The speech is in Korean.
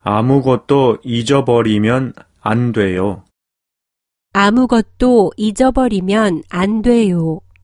아무것도 잊어버리면 안 돼요. 아무것도 잊어버리면 안 돼요.